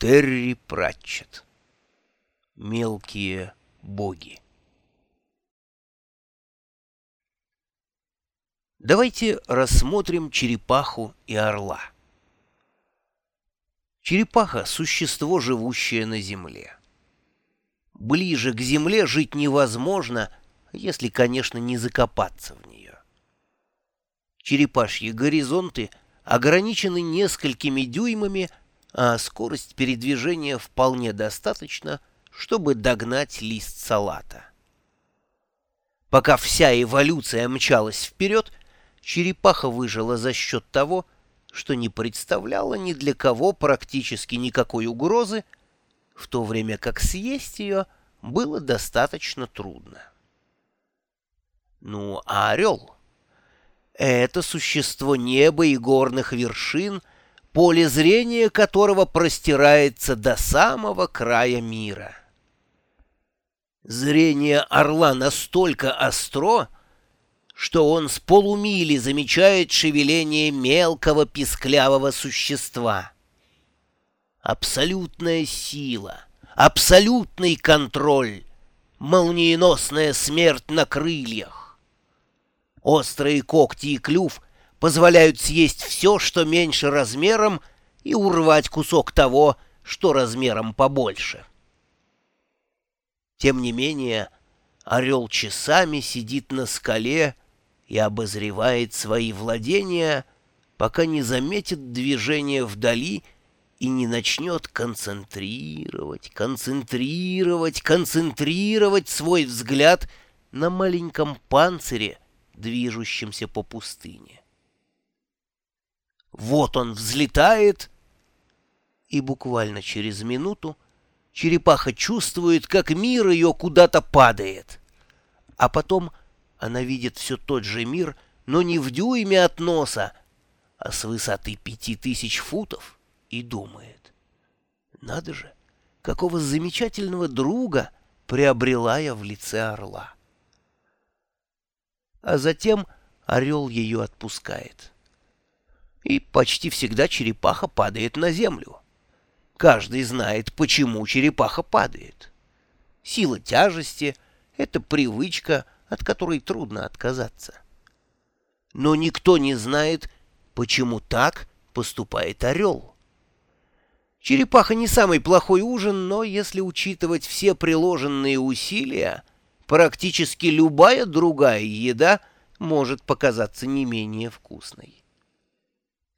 Терри Пратчет. Мелкие боги. Давайте рассмотрим черепаху и орла. Черепаха — существо, живущее на земле. Ближе к земле жить невозможно, если, конечно, не закопаться в нее. Черепашьи горизонты ограничены несколькими дюймами, а скорость передвижения вполне достаточно, чтобы догнать лист салата. Пока вся эволюция мчалась вперед, черепаха выжила за счет того, что не представляла ни для кого практически никакой угрозы, в то время как съесть ее было достаточно трудно. Ну, а орел? Это существо неба и горных вершин, поле зрения которого простирается до самого края мира. Зрение орла настолько остро, что он с полумили замечает шевеление мелкого писклявого существа. Абсолютная сила, абсолютный контроль, молниеносная смерть на крыльях. Острые когти и клюв позволяют съесть все, что меньше размером, и урвать кусок того, что размером побольше. Тем не менее, орел часами сидит на скале и обозревает свои владения, пока не заметит движения вдали и не начнет концентрировать, концентрировать, концентрировать свой взгляд на маленьком панцире, движущемся по пустыне. Вот он взлетает, и буквально через минуту черепаха чувствует, как мир ее куда-то падает, а потом она видит все тот же мир, но не в дюйме от носа, а с высоты пяти тысяч футов, и думает. Надо же, какого замечательного друга приобрела я в лице орла. А затем орел ее отпускает. И почти всегда черепаха падает на землю. Каждый знает, почему черепаха падает. Сила тяжести — это привычка — от которой трудно отказаться. Но никто не знает, почему так поступает орел. Черепаха не самый плохой ужин, но если учитывать все приложенные усилия, практически любая другая еда может показаться не менее вкусной.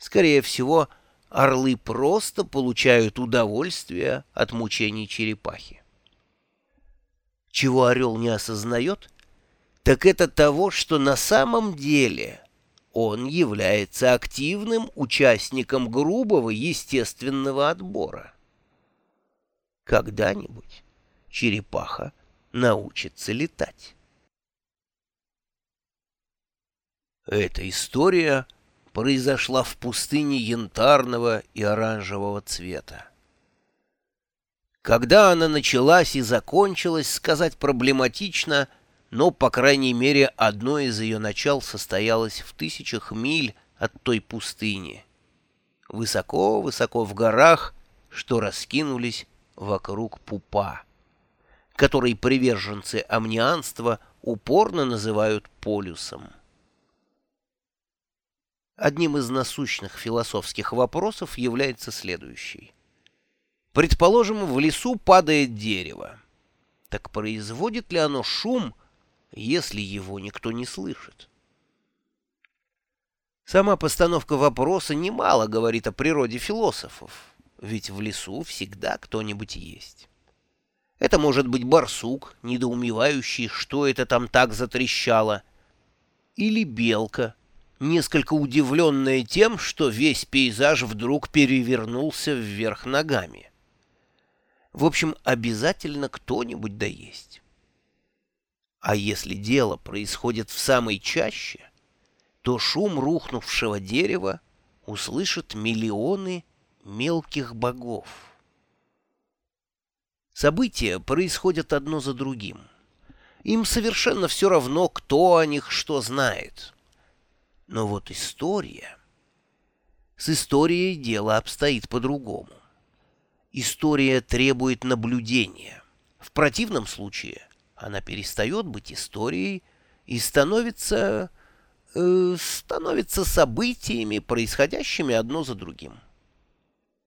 Скорее всего, орлы просто получают удовольствие от мучений черепахи. Чего орел не осознает, так это того, что на самом деле он является активным участником грубого естественного отбора. Когда-нибудь черепаха научится летать. Эта история произошла в пустыне янтарного и оранжевого цвета. Когда она началась и закончилась, сказать проблематично — но, по крайней мере, одно из ее начал состоялось в тысячах миль от той пустыни. Высоко-высоко в горах, что раскинулись вокруг пупа, который приверженцы амнианства упорно называют полюсом. Одним из насущных философских вопросов является следующий. Предположим, в лесу падает дерево. Так производит ли оно шум, если его никто не слышит? Сама постановка вопроса немало говорит о природе философов, ведь в лесу всегда кто-нибудь есть. Это может быть барсук, недоумевающий, что это там так затрещало, или белка, несколько удивленная тем, что весь пейзаж вдруг перевернулся вверх ногами. В общем, обязательно кто-нибудь да есть. А если дело происходит в самой чаще, то шум рухнувшего дерева услышат миллионы мелких богов. События происходят одно за другим. Им совершенно все равно, кто о них что знает. Но вот история... С историей дело обстоит по-другому. История требует наблюдения. В противном случае она перестает быть историей и становится... Э, становится событиями, происходящими одно за другим.